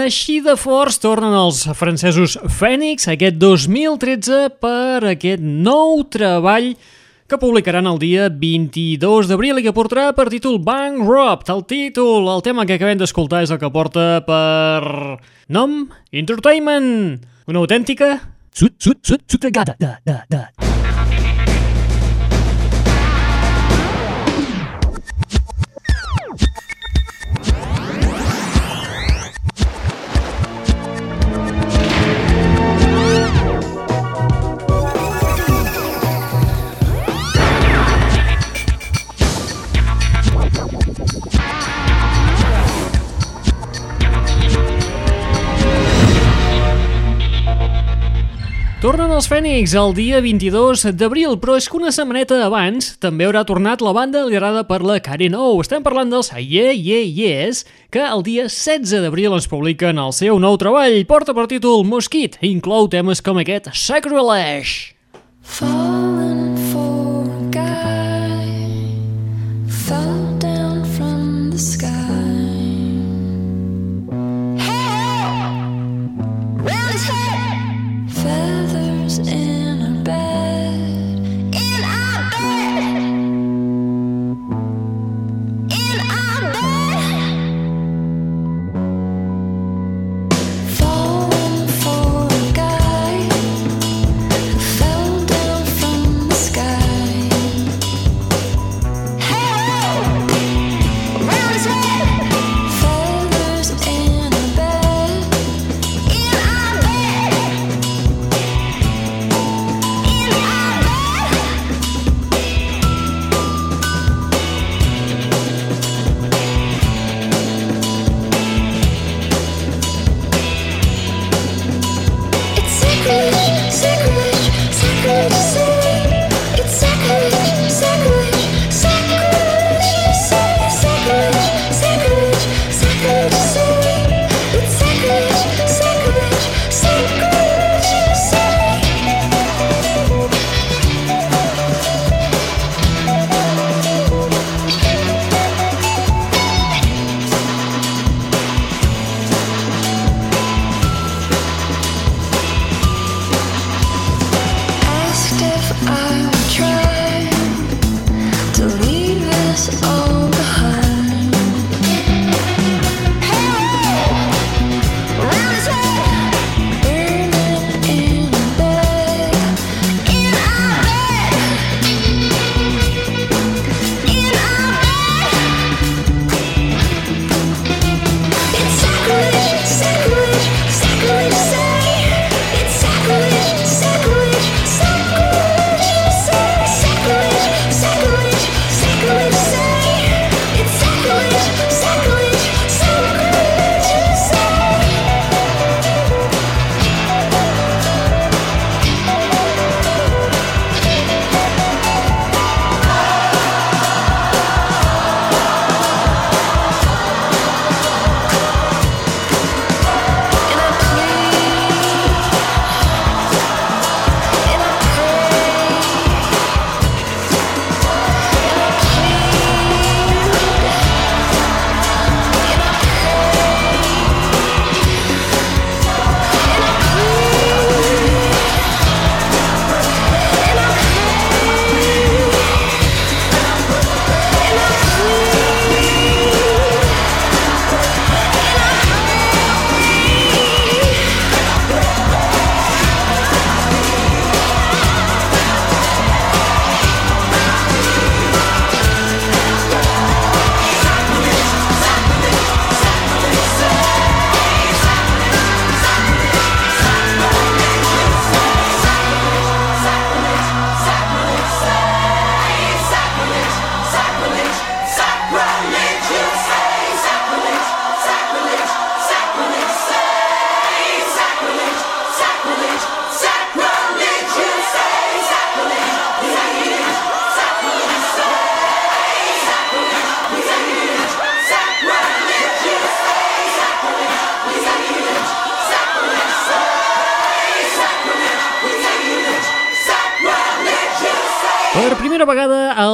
Així de forts tornen els francesos Phoenix aquest 2013 per aquest nou treball que publicaran el dia 22 d'abril i que portarà per títol Bankrupt. El títol, el tema que acabem d'escoltar és el que porta per nom Entertainment, una autèntica... Sut, sut, sut, sut, da, da, da, Tornen els Fènix el dia 22 d'abril, però és que una setmaneta abans també haurà tornat la banda liderada per la Karen O. Estem parlant dels Yeah Yeah Yes, que el dia 16 d'abril ens publiquen el seu nou treball. Porta per títol Mosquit i inclou temes com aquest Sacrilege. Fallen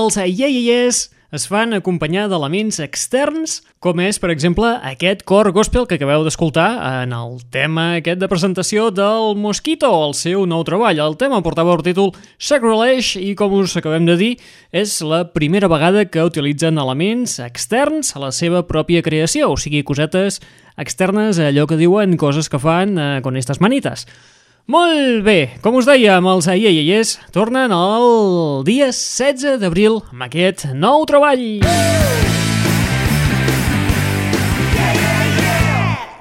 els Yeah Yeah Yes es fan acompanyar d'elements externs, com és, per exemple, aquest cor gospel que acabeu d'escoltar en el tema aquest de presentació del Mosquito, el seu nou treball. El tema portava el títol Sacrilege i, com us acabem de dir, és la primera vegada que utilitzen elements externs a la seva pròpia creació, o sigui, cosetes externes a allò que diuen coses que fan eh, con estas manitas. Molt bé, com us amb els Aieieies tornen el dia 16 d'abril amb aquest nou treball.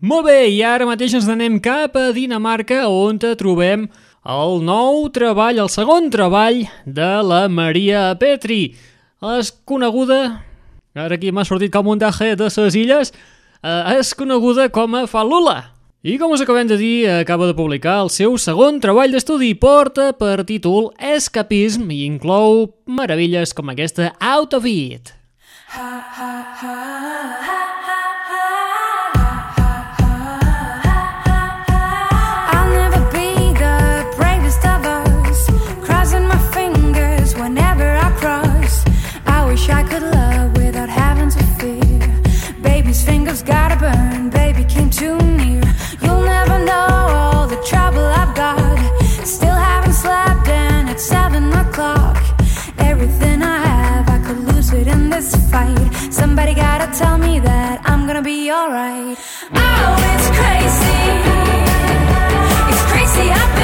Molt bé, i ara mateix ens anem cap a Dinamarca on trobem el nou treball, el segon treball de la Maria Petri. És coneguda, ara aquí m'ha sortit com un de ses illes, eh, és coneguda com a Falula. I com us acabem de dir, acaba de publicar el seu segon treball d'estudi, porta per títol Escapism i inclou meravilles com aquesta Out of It. Ha, ha, ha. His fingers gotta burn, baby came too near. You'll never know all the trouble I've got. Still haven't slept, and it's seven o'clock. Everything I have, I could lose it in this fight. Somebody gotta tell me that I'm gonna be alright. Oh, it's crazy. It's crazy. I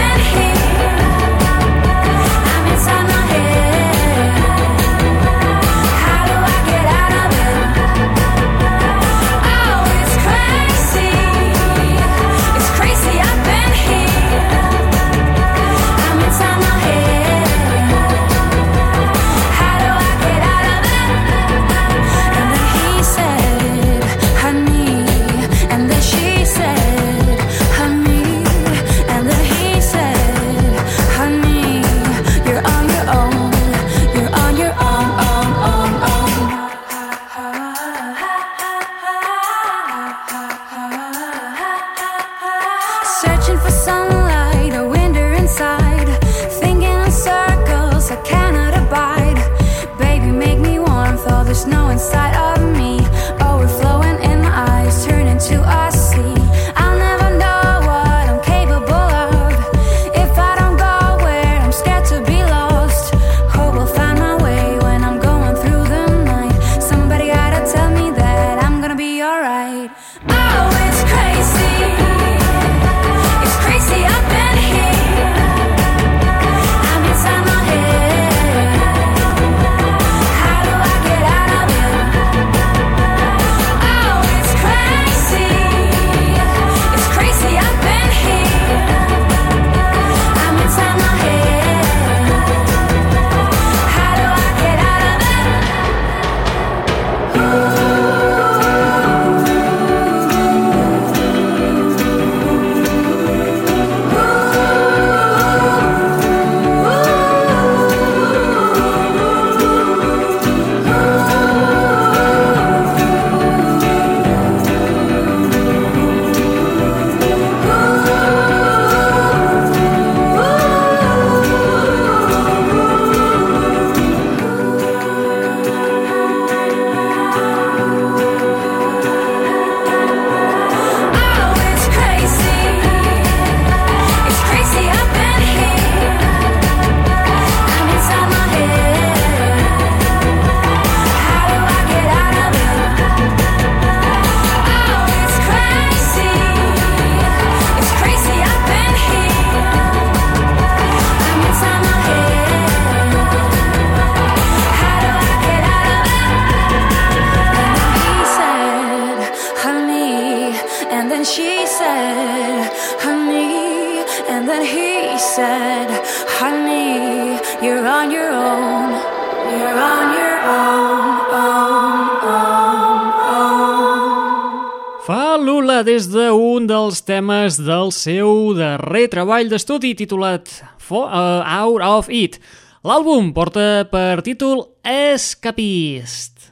seu darrer treball d'estudi titulat For, uh, Out of It. L'àlbum porta per títol Escapist.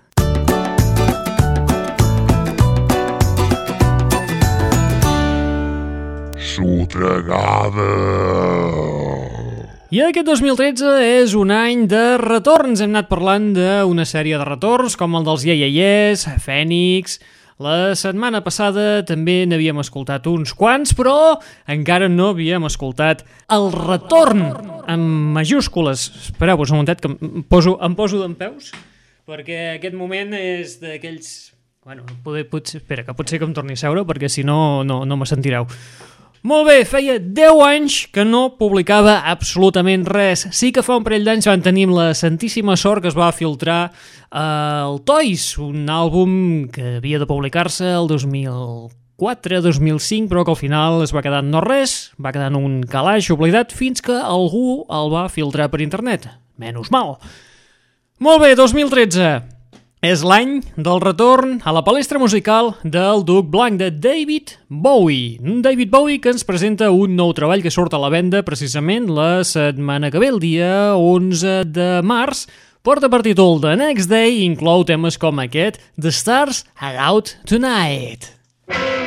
Sotregada. I aquest 2013 és un any de retorns. Hem anat parlant d'una sèrie de retorns, com el dels Iaiaies, Fènix... La setmana passada també n'havíem escoltat uns quants, però encara no havíem escoltat el retorn, amb majúscules. Espereu-vos un momentet que em poso, em poso d'en peus, perquè aquest moment és d'aquells... Bueno, poder, potser, espera, que potser que em torni a seure, perquè si no, no, no me sentireu. Molt bé, feia 10 anys que no publicava absolutament res. Sí que fa un parell d'anys van tenir la santíssima sort que es va filtrar eh, el Toys, un àlbum que havia de publicar-se el 2004-2005, però que al final es va quedar no res, va quedar en un calaix oblidat fins que algú el va filtrar per internet. Menys mal. Molt bé, 2013. És l'any del retorn a la palestra musical del Duc Blanc de David Bowie. David Bowie que ens presenta un nou treball que surt a la venda precisament la setmana que ve, el dia 11 de març. Porta per títol The Next Day i inclou temes com aquest The Stars Are Out Tonight. Stars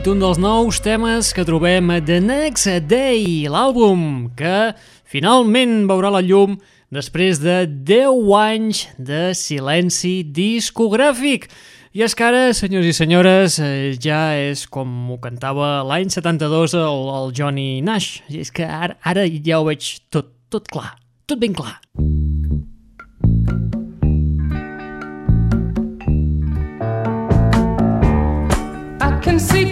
Night, un dels nous temes que trobem a The Next Day, l'àlbum que finalment veurà la llum després de 10 anys de silenci discogràfic. I és que ara, senyors i senyores, eh, ja és com ho cantava l'any 72 el, el Johnny Nash. I és que ara, ara ja ho veig tot, tot clar, tot ben clar. I can see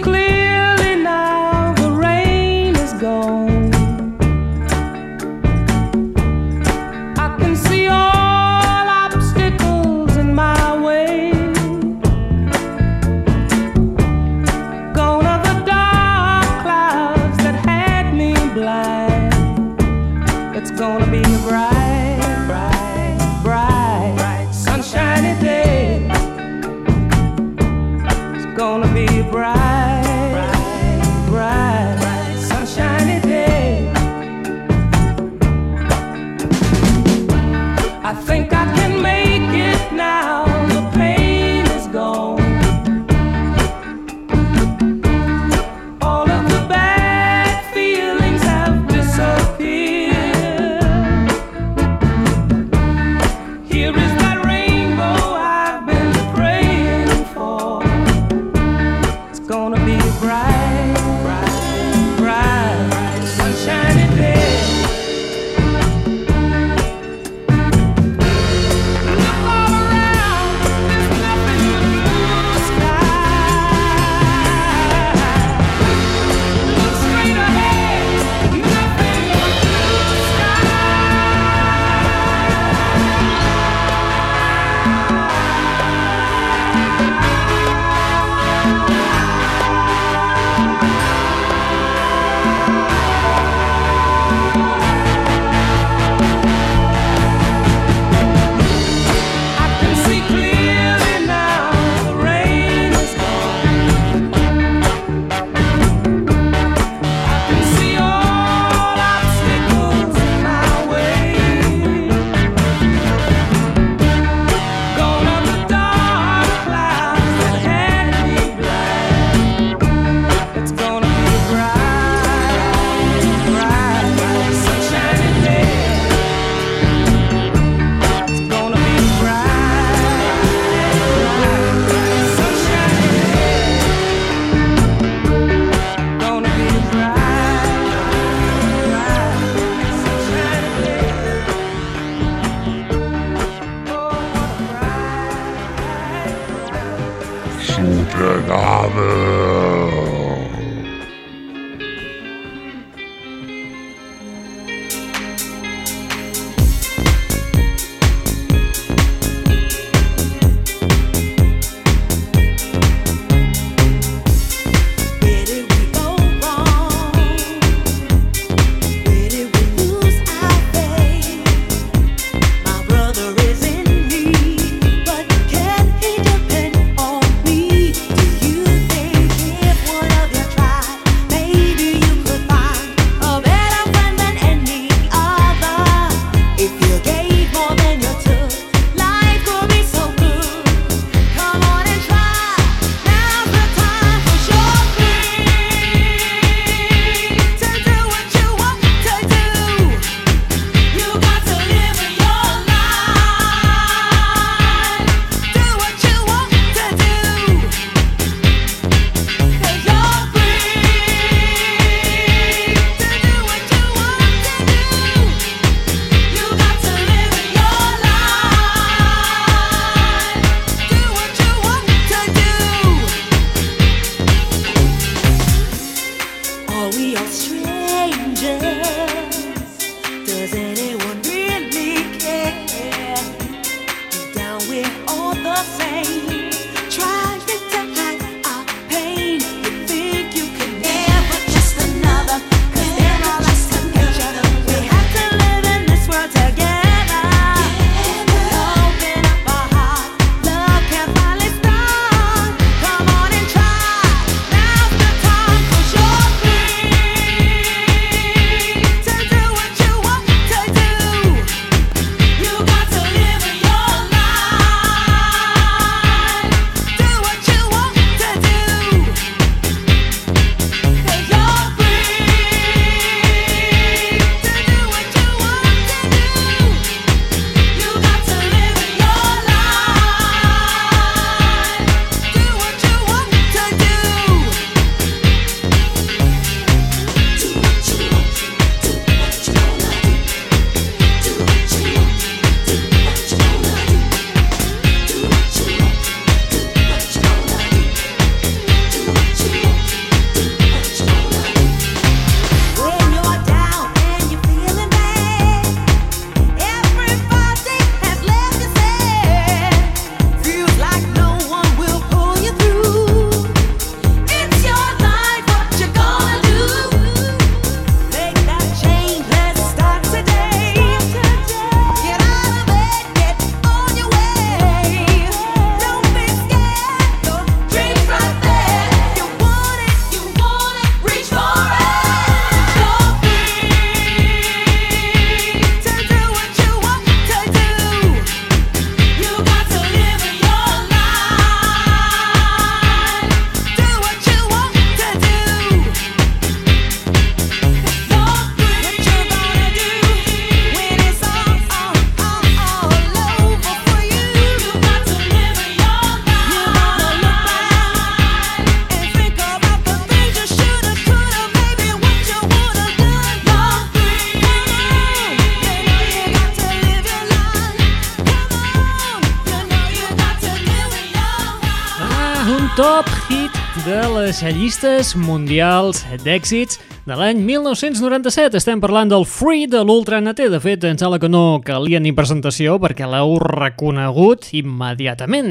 les llistes mundials d'èxits de l'any 1997. Estem parlant del Free de l'Ultra NT. De fet, em sembla que no calia ni presentació perquè l'heu reconegut immediatament.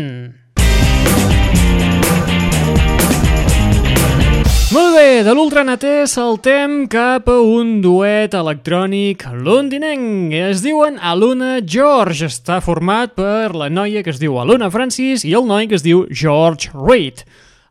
Molt bé, de l'Ultra NT saltem cap a un duet electrònic londinenc. Es diuen Aluna George. Està format per la noia que es diu Aluna Francis i el noi que es diu George Reid.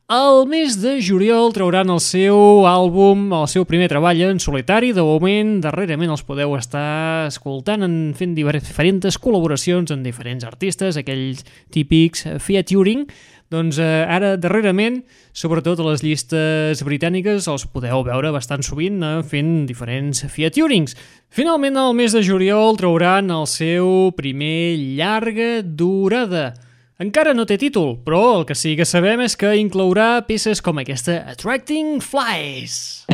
Al mes de juliol trauran el seu àlbum, el seu primer treball en solitari. De moment, darrerament els podeu estar escoltant en fent diferents col·laboracions amb diferents artistes, aquells típics featuring. Doncs eh, ara, darrerament, sobretot a les llistes britàniques, els podeu veure bastant sovint eh, fent diferents featurings. Finalment, al mes de juliol trauran el seu primer llarga durada. Encara no té títol, però el que sí que sabem és que inclourà peces com aquesta Attracting Flies.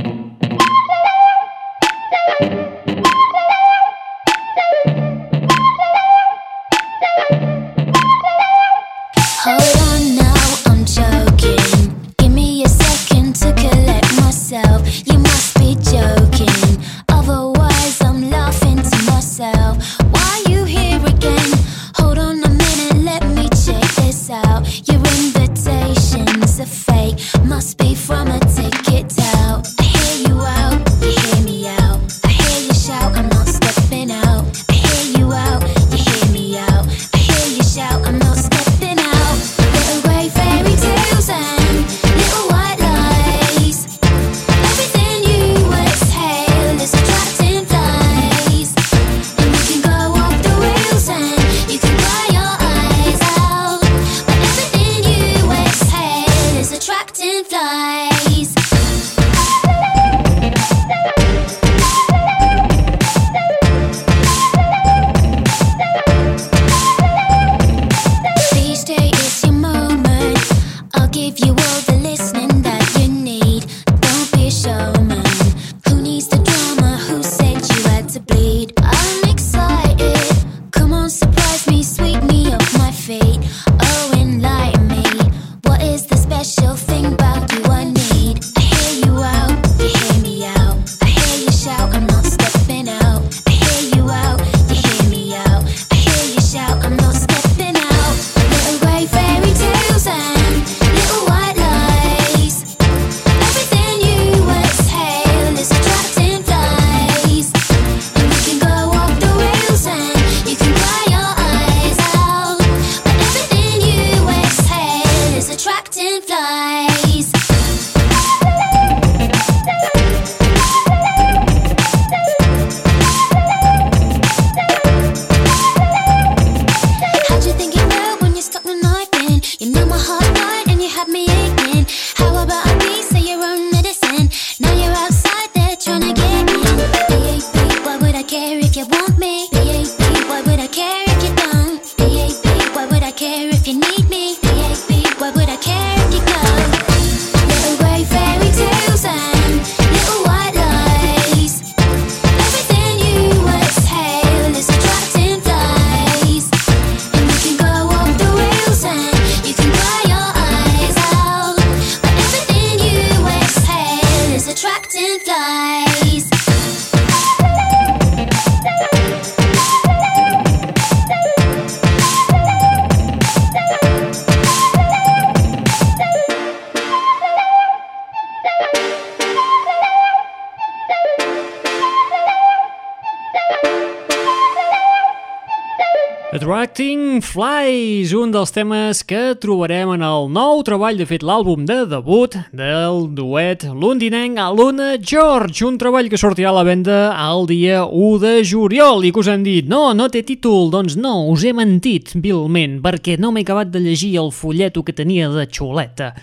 Flies, un dels temes que trobarem en el nou treball, de fet l'àlbum de debut del duet londinenc Aluna George, un treball que sortirà a la venda el dia 1 de juliol i que us han dit, no, no té títol, doncs no, us he mentit vilment perquè no m'he acabat de llegir el folleto que tenia de xuleta.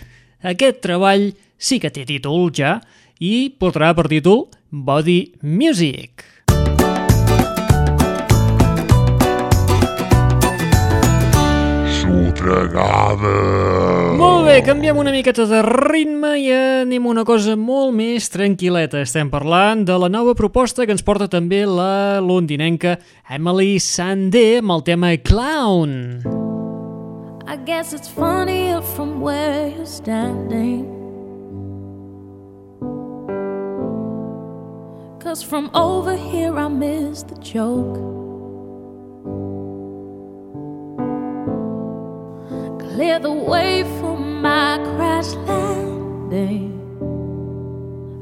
Aquest treball sí que té títol ja i portarà per títol Body Music. Sotregada. Molt bé, canviem una miqueta de ritme i anem a una cosa molt més tranquil·leta. Estem parlant de la nova proposta que ens porta també la londinenca Emily Sandé amb el tema Clown. I guess it's funnier from where you're standing. Cause from over here I miss the joke. Clear the way for my crash landing.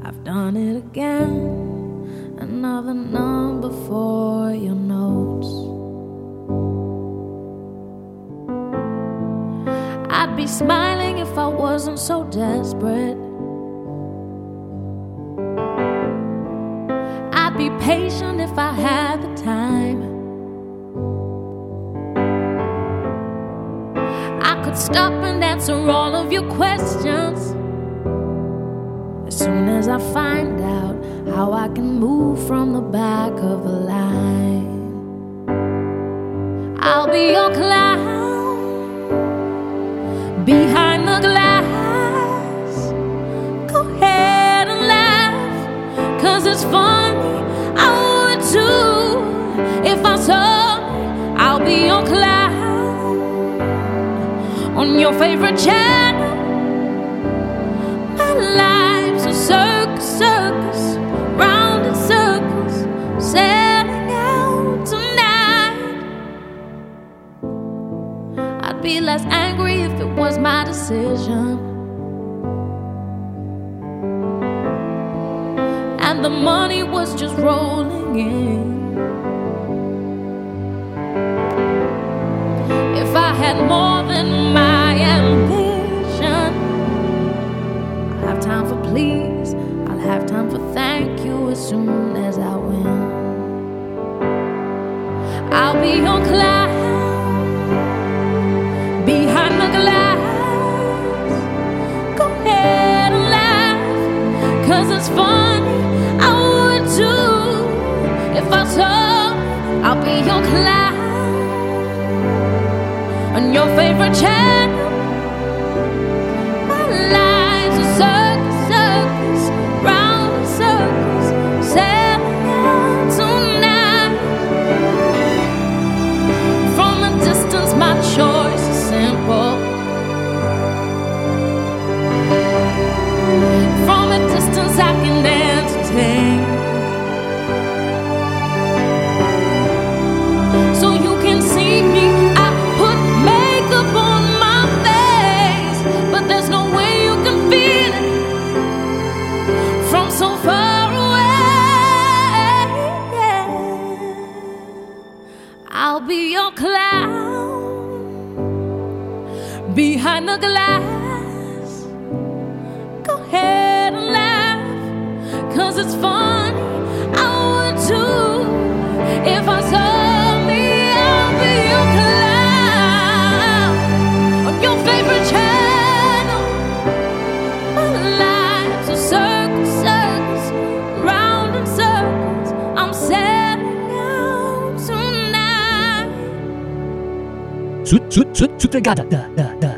I've done it again. Another number for your notes. I'd be smiling if I wasn't so desperate. I'd be patient if I had stop and answer all of your questions as soon as I find out how I can move from the back of the line. I'll be your clown behind the glass. Go ahead and laugh, cause it's funny. I would too if I saw. I'll be your clown on your favorite channel. My life's a circus, circus, round in circles, selling out tonight. I'd be less angry if it was my decision. And the money was just rolling in. If I had more than please. I'll have time for thank you as soon as I win. I'll be your clown behind the glass. Go ahead and laugh, cause it's funny. I would too if I saw. I'll be your clown on your favorite channel. Behind the glass. Go ahead and laugh, cause it's funny. I would too if I saw me. Over you collapse on your favorite channel. My life's a circle, circles, round and circles. I'll be your clown on your favorite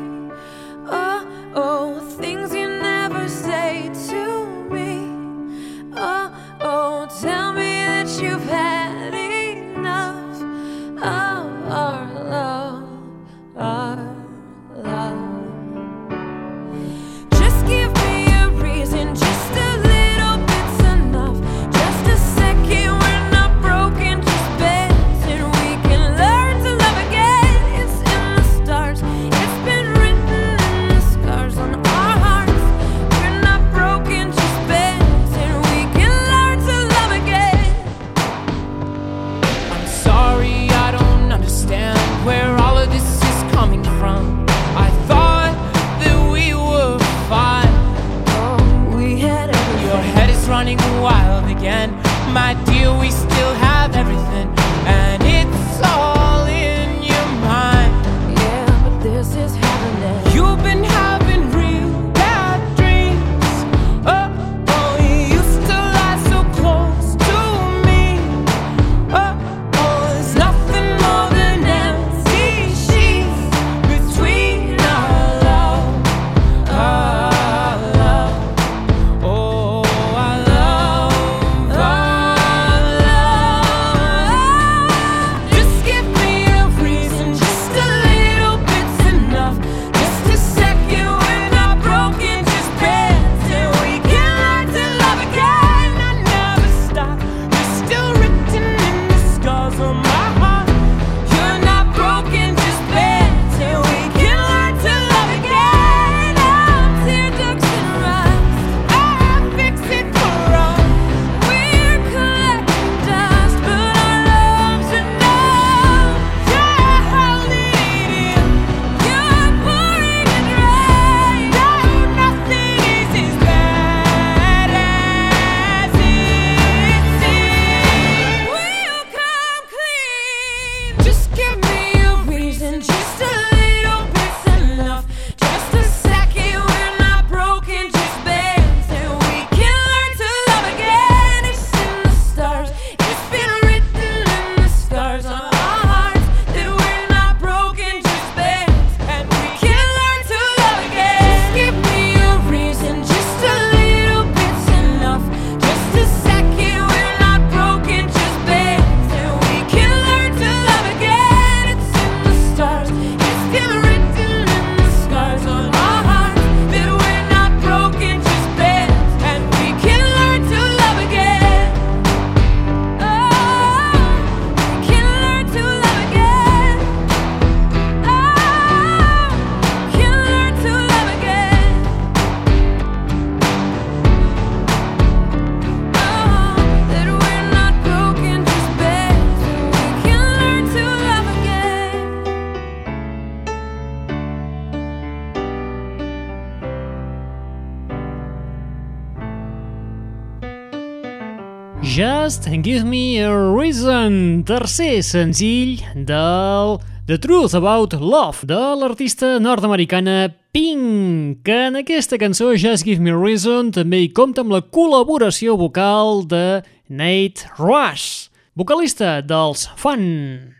Give Me a Reason, tercer senzill del The Truth About Love, de l'artista nord-americana Pink, que en aquesta cançó Just Give Me a Reason també hi compta amb la col·laboració vocal de Nate Rush, vocalista dels Fun.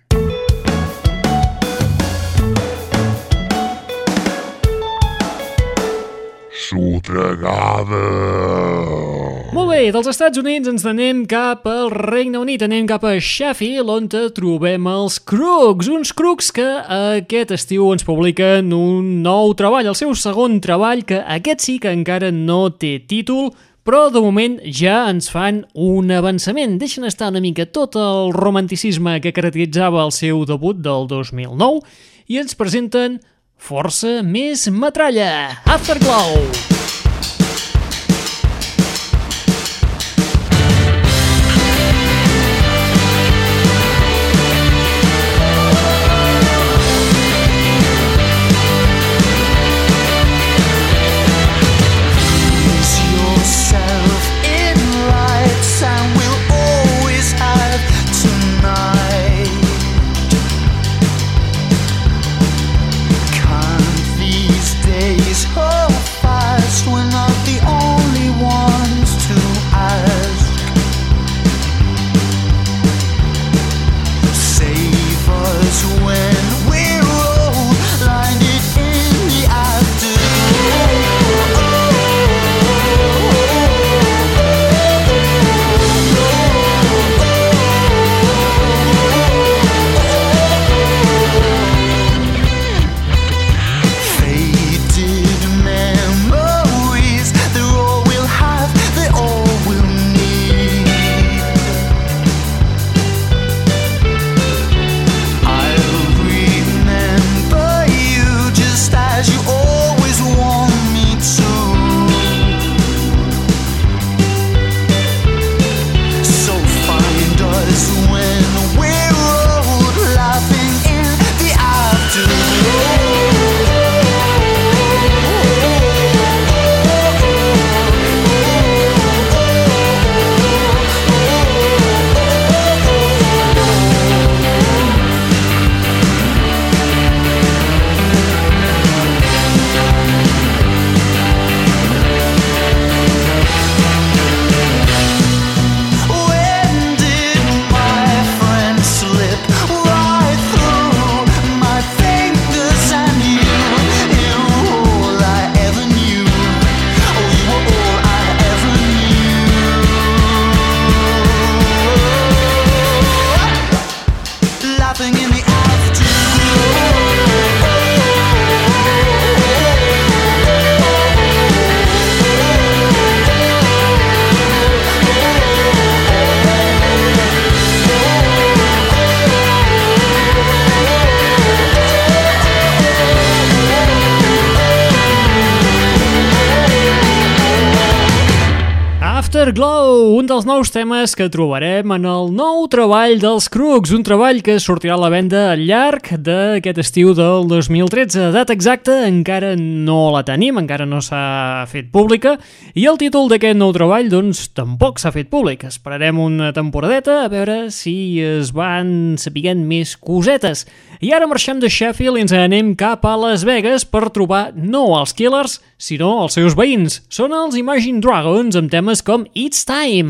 Sotregada. Molt bé, dels Estats Units ens anem cap al Regne Unit, anem cap a Sheffield, on trobem els Crooks, uns Crooks que aquest estiu ens publiquen un nou treball, el seu segon treball, que aquest sí que encara no té títol, però de moment ja ens fan un avançament. Deixen estar una mica tot el romanticisme que caracteritzava el seu debut del 2009 i ens presenten força més metralla. Afterglow! Ease temes que trobarem en el nou treball dels Crooks, un treball que sortirà a la venda al llarg d'aquest estiu del 2013. Data exacta encara no la tenim, encara no s'ha fet pública, i el títol d'aquest nou treball, doncs, tampoc s'ha fet públic. Esperarem una temporadeta a veure si es van sapiguent més cosetes. I ara marxem de Sheffield i ens anem cap a Las Vegas per trobar no els Killers, sinó els seus veïns. Són els Imagine Dragons amb temes com It's Time.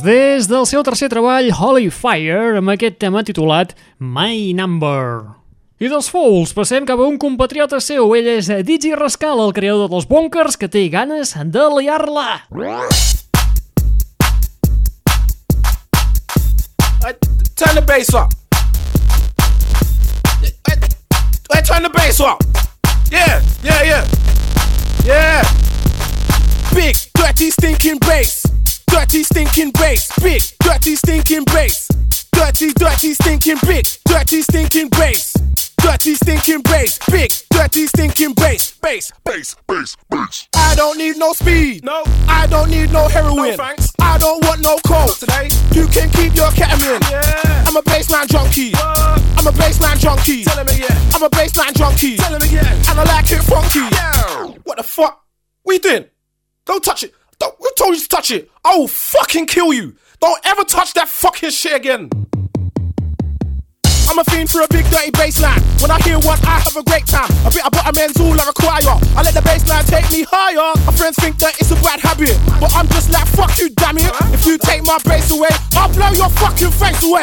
Fools, des del seu tercer treball Holy Fire, amb aquest tema titulat My Number. I dels Fools passem cap a un compatriota seu, ell és Digi Rascal, el creador dels Bunkers, que té ganes de liar-la. Turn the bass up. Uh, turn the bass up. Yeah, yeah, yeah. Yeah. Big, dirty, stinking bass. Dirty, stinking bass. Big, dirty, stinking bass. Dirty, dirty, stinking big. Dirty, stinking bass. Dirty, stinking bass. Big, dirty, stinking bass. Bass, bass, bass, bass. I don't need no speed. No. I don't need no heroin. No thanks. I don't want no coke. Today. You can keep your ketamine. Yeah. I'm a baseline junkie. What? I'm a baseline junkie. Tell him again. I'm a baseline junkie. Tell him again. And I like it funky. Yeah. What the fuck? We doing? Don't touch it. Don't, who told you to touch it? I will fucking kill you. Don't ever touch that fucking shit again. I'm a fiend for a big dirty bassline. When I hear one, I have a great time. A bit of butterman's all I require. I let the bassline take me higher. My friends think that it's a bad habit, but I'm just like fuck you, damn it. If you take my bass away, I'll blow your fucking face away.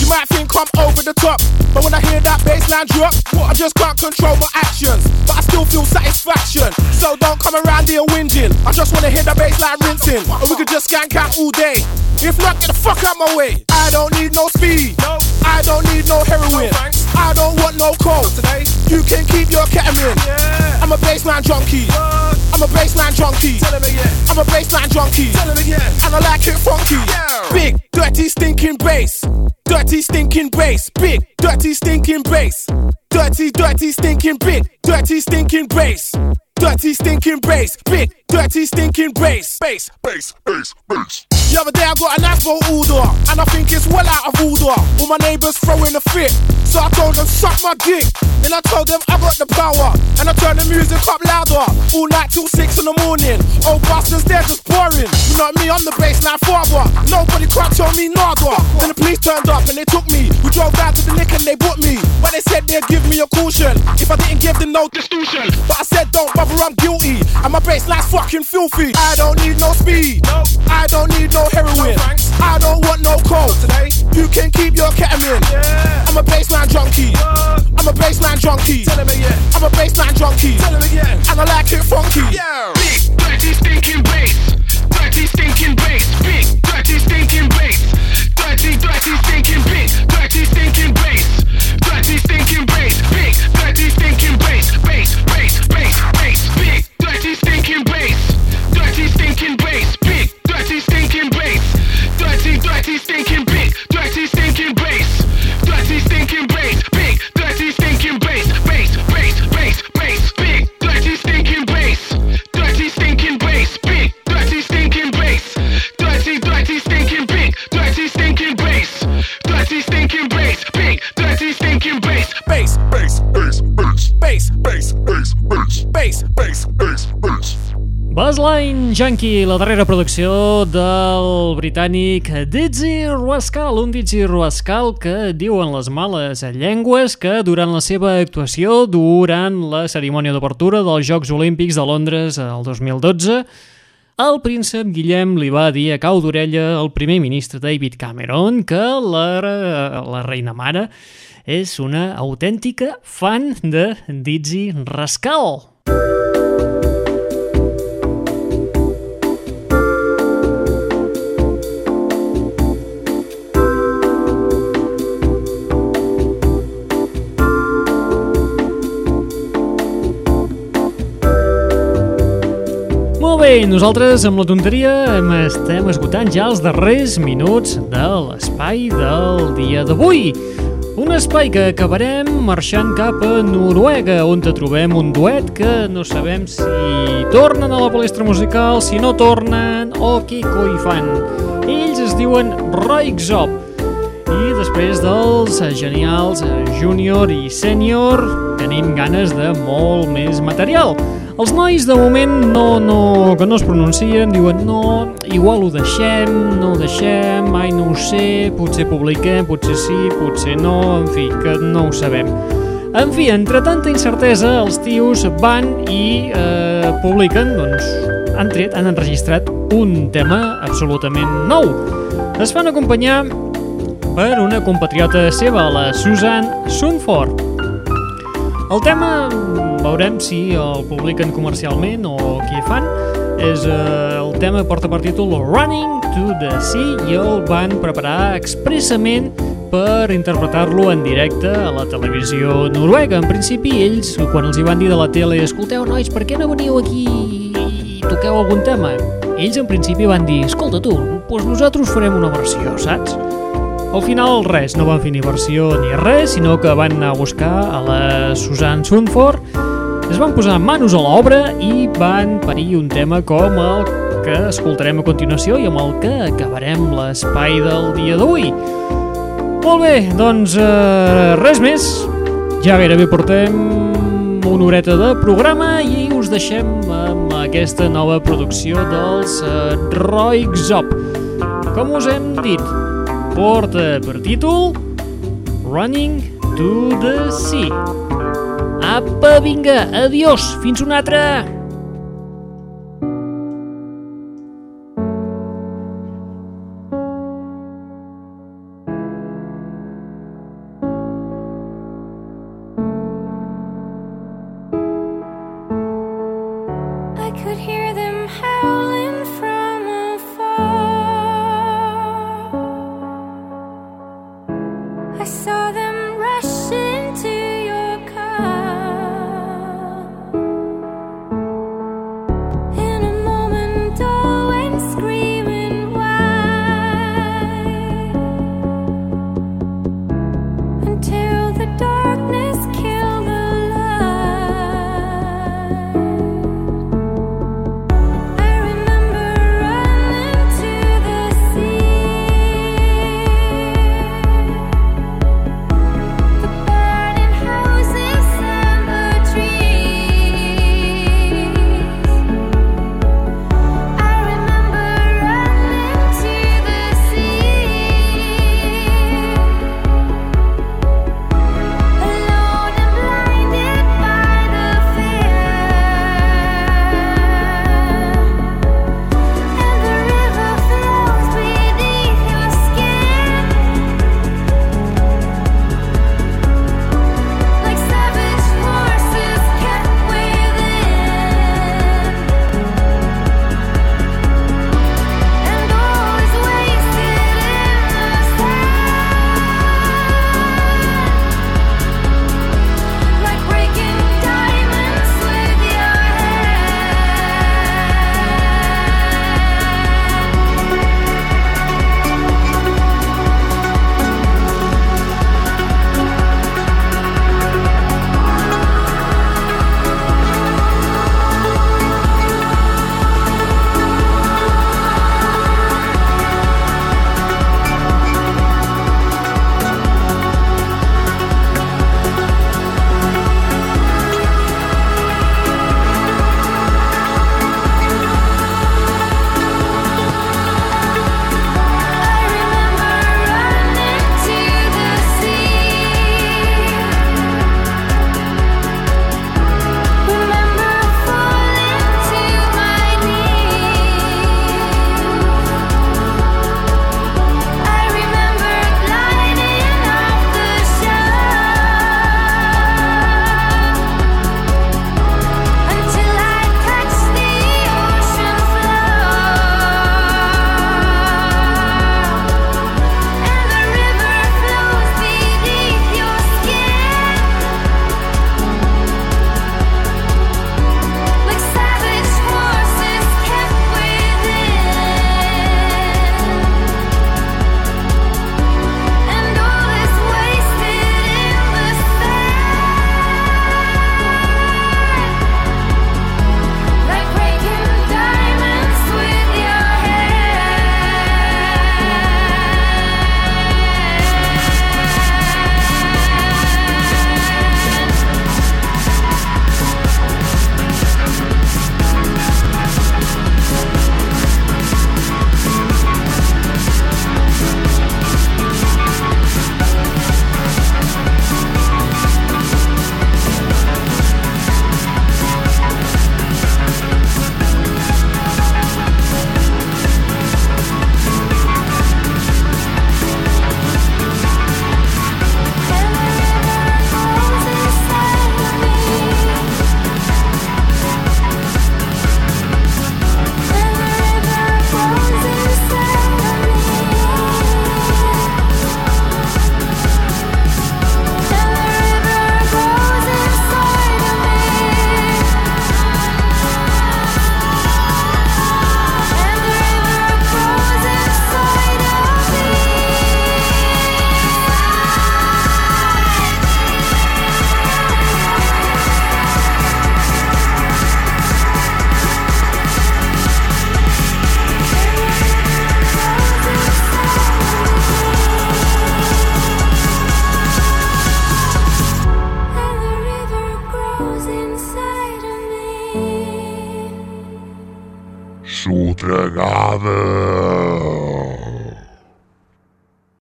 You might think I'm over the top, but when I hear that bassline drop, I just can't control my actions. But I still feel satisfaction. So don't come around here whinging. I just wanna hear the bassline rinsing, and we could just skank out all day. If not, get the fuck out my way. I don't need no speed. I don't need no. No thanks. I don't want no coke. Today. You can keep your ketamine. Yeah. I'm a baseline junkie. What? I'm a baseline junkie. Tell him again. I'm a baseline junkie. Tell him again. And I like it funky. Yeah. Big, dirty, stinking bass. Dirty, stinking bass. Big, dirty, stinking bass. Dirty, dirty, stinking big. Dirty, stinking bass. Dirty, stinking bass. Big, dirty, stinking bass. Bass, bass, bass, bass. The other day I got an Asbo order, and I think it's well out of order. All my neighbors throwing a fit, so I told them suck my dick. Then I told them I got the power, and I turned the music up louder, all night till six in the morning. Old bastards, they're just boring. You know me, I'm the baseline father. Nobody can't me nada. Then the police turned up and they took me. We drove down to the lick and they bought me. But they said they'd give me a caution if I didn't give them no distortion. But I said don't bother, I'm guilty, and my baseline's fucking filthy. I don't need no speed. I don't need no no heroin. I don't want no coke. Today, you can keep your ketamine. Yeah. I'm a baseline junkie. I'm a baseline junkie. Tell him again. I'm a baseline junkie. Tell him again. And I like it funky. Yeah. Big dirty stinking bass. Dirty stinking bass. Big dirty stinking bass. Dirty dirty stinking bass. Dirty stinking bass. Dirty stinking bass. bass, bass, bass, bass, bass, bass, bass, bass. Bassline Junkie, la darrera producció del britànic Dizzy Ruascal, un Dizzy Ruascal que diuen les males llengües que durant la seva actuació, durant la cerimònia d'obertura dels Jocs Olímpics de Londres el 2012, el príncep Guillem li va dir a cau d'orella al primer ministre David Cameron que la, la reina mare és una autèntica fan de Dizzy Rascal. Bé, nosaltres amb la tonteria em estem esgotant ja els darrers minuts de l'espai del dia d'avui. Un espai que acabarem marxant cap a Noruega, on te trobem un duet que no sabem si tornen a la palestra musical, si no tornen o què coi fan. Ells es diuen Roixop. I després dels genials Júnior i Sènior tenim ganes de molt més material. Els nois de moment no, no, que no es pronuncien, diuen no, igual ho deixem, no ho deixem, ai no ho sé, potser publiquem, potser sí, potser no, en fi, que no ho sabem. En fi, entre tanta incertesa, els tios van i eh, publiquen, doncs, han tret, han enregistrat un tema absolutament nou. Es fan acompanyar per una compatriota seva, la Susan Sunford. El tema veurem si el publiquen comercialment o què fan. És, eh, el tema porta per títol Running to the Sea i el van preparar expressament per interpretar-lo en directe a la televisió noruega. En principi, ells, quan els hi van dir de la tele escolteu, nois, per què no veniu aquí i toqueu algun tema? Ells, en principi, van dir escolta tu, doncs nosaltres farem una versió, saps? Al final, res, no van fer ni versió ni res, sinó que van anar a buscar a la Susan Sunford, es van posar manos a l'obra i van parir un tema com el que escoltarem a continuació i amb el que acabarem l'espai del dia d'avui. Molt bé, doncs eh, res més. Ja gairebé portem una horeta de programa i us deixem amb aquesta nova producció dels eh, Roy Zop. Com us hem dit, porta per títol Running to the Sea. Apa, vinga, adiós, fins una altra!